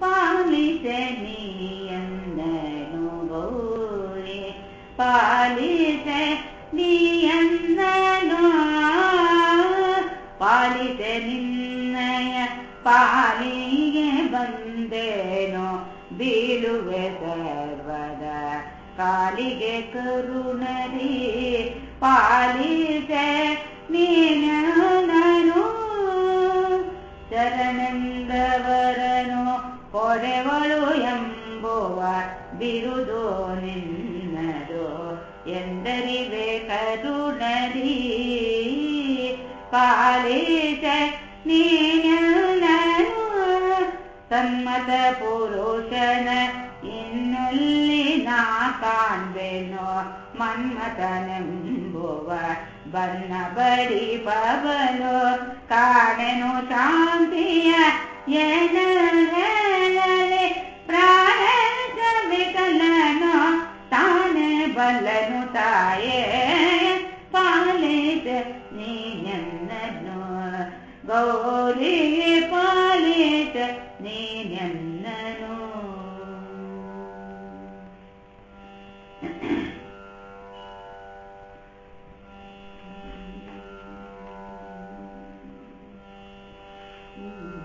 ಪಾಲಿಸೆ ನೀಯಂದನು ಗೌರಿ ಪಾಲಿಸೆ ನೀಯಂದನು ಪಾಲಿಸೆ ನಿನ್ನಯ ಪಾಲಿಗೆ ಬಂದೇನೋ ಬೀಳುವೆ ಸರ್ವದ ಕಾಲಿಗೆ ಕರುಣರಿ ಪಾಲಿಸೆ ನೀನು ಶರಣೆಂದವರನು ಕೊಡೆವಳು ಎಂಬುವ ಬಿರುದು ನಿನ್ನದು ಎಂದರಿವೆ ಕರುಣರಿ ಪಾಲಿಸೆ ನೀನು ಸನ್ಮತ ಪುರುಷನ ಇನ್ನೆಲ್ಲಿ ನಾ ಕಾಣ್ಬೆನೋ ಮನ್ಮಥನೆಂಬುವ ಬನ್ನ ಬಡಿ ಪವನು वलना ता ನೀನನ್ನು ಗೌರಿ गौरि ನೀನನ್ನು Mm-hmm.